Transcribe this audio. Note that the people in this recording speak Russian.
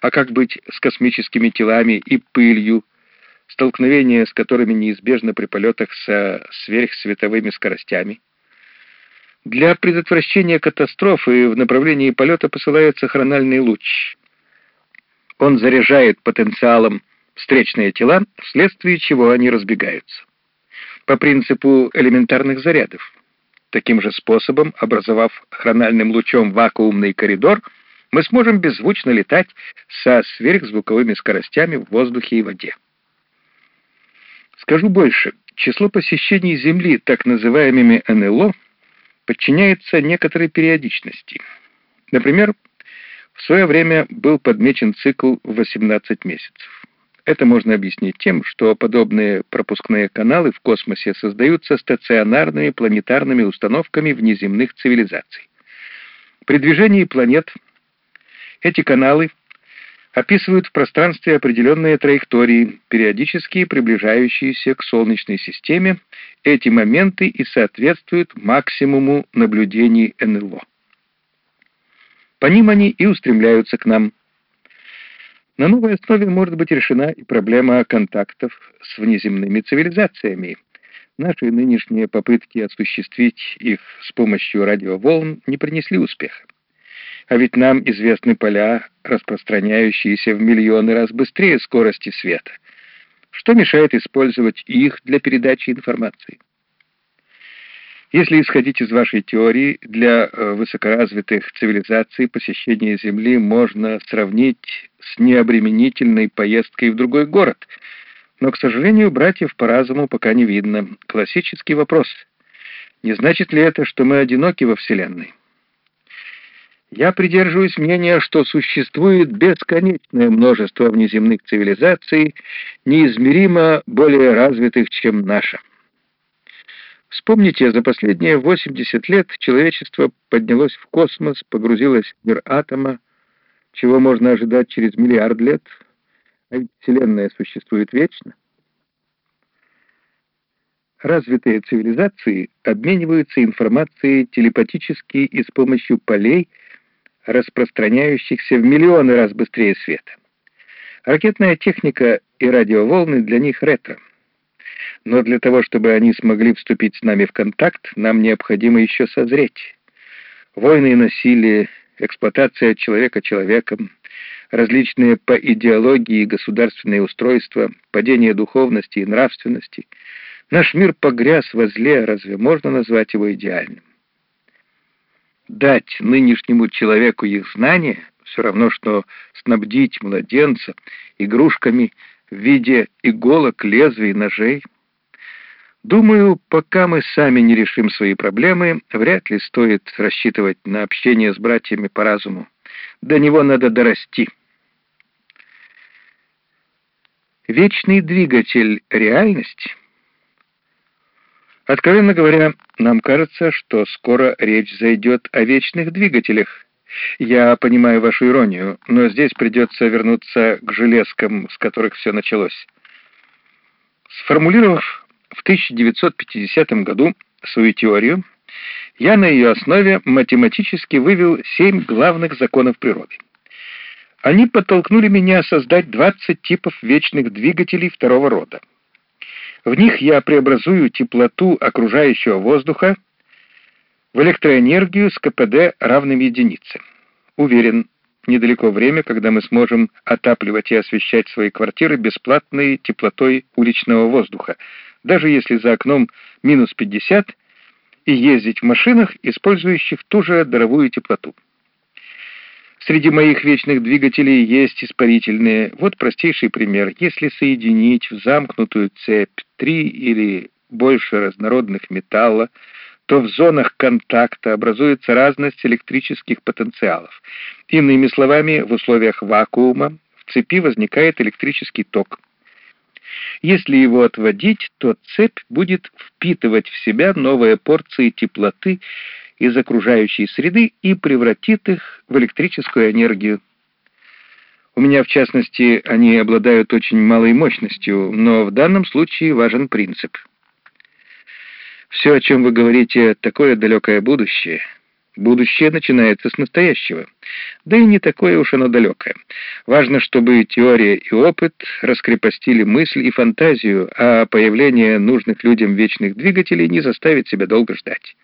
А как быть с космическими телами и пылью, столкновение с которыми неизбежно при полетах со сверхсветовыми скоростями? Для предотвращения катастрофы в направлении полета посылается хрональный луч. Он заряжает потенциалом встречные тела, вследствие чего они разбегаются. По принципу элементарных зарядов. Таким же способом, образовав хрональным лучом вакуумный коридор, мы сможем беззвучно летать со сверхзвуковыми скоростями в воздухе и воде. Скажу больше, число посещений Земли так называемыми НЛО подчиняется некоторой периодичности. Например, в свое время был подмечен цикл в 18 месяцев. Это можно объяснить тем, что подобные пропускные каналы в космосе создаются стационарными планетарными установками внеземных цивилизаций. При движении планет эти каналы описывают в пространстве определенные траектории, периодически приближающиеся к Солнечной системе. Эти моменты и соответствуют максимуму наблюдений НЛО. По ним они и устремляются к нам. На новой основе может быть решена и проблема контактов с внеземными цивилизациями. Наши нынешние попытки осуществить их с помощью радиоволн не принесли успеха. А ведь нам известны поля, распространяющиеся в миллионы раз быстрее скорости света. Что мешает использовать их для передачи информации? Если исходить из вашей теории, для э, высокоразвитых цивилизаций посещение Земли можно сравнить с необременительной поездкой в другой город. Но, к сожалению, братьев по разуму пока не видно. Классический вопрос. Не значит ли это, что мы одиноки во Вселенной? Я придерживаюсь мнения, что существует бесконечное множество внеземных цивилизаций, неизмеримо более развитых, чем наша. Вспомните, за последние 80 лет человечество поднялось в космос, погрузилось в мир атома, чего можно ожидать через миллиард лет, а ведь Вселенная существует вечно. Развитые цивилизации обмениваются информацией телепатически и с помощью полей, распространяющихся в миллионы раз быстрее света. Ракетная техника и радиоволны для них ретро — но для того, чтобы они смогли вступить с нами в контакт, нам необходимо еще созреть. Войны и насилие, эксплуатация человека человеком, различные по идеологии государственные устройства, падение духовности и нравственности. Наш мир погряз во зле, разве можно назвать его идеальным? Дать нынешнему человеку их знания все равно, что снабдить младенца игрушками в виде иголок, лезвий, ножей — Думаю, пока мы сами не решим свои проблемы, вряд ли стоит рассчитывать на общение с братьями по разуму. До него надо дорасти. Вечный двигатель — реальность? Откровенно говоря, нам кажется, что скоро речь зайдет о вечных двигателях. Я понимаю вашу иронию, но здесь придется вернуться к железкам, с которых все началось. Сформулировав в 1950 году свою теорию, я на ее основе математически вывел семь главных законов природы. Они подтолкнули меня создать 20 типов вечных двигателей второго рода. В них я преобразую теплоту окружающего воздуха в электроэнергию с КПД равным единице. Уверен, недалеко время, когда мы сможем отапливать и освещать свои квартиры бесплатной теплотой уличного воздуха, даже если за окном минус 50, и ездить в машинах, использующих ту же даровую теплоту. Среди моих вечных двигателей есть испарительные. Вот простейший пример. Если соединить в замкнутую цепь три или больше разнородных металла, то в зонах контакта образуется разность электрических потенциалов. Иными словами, в условиях вакуума в цепи возникает электрический ток. Если его отводить, то цепь будет впитывать в себя новые порции теплоты из окружающей среды и превратит их в электрическую энергию. У меня, в частности, они обладают очень малой мощностью, но в данном случае важен принцип. Все, о чем вы говорите, такое далекое будущее. Будущее начинается с настоящего. Да и не такое уж оно далекое. Важно, чтобы теория и опыт раскрепостили мысль и фантазию, а появление нужных людям вечных двигателей не заставит себя долго ждать.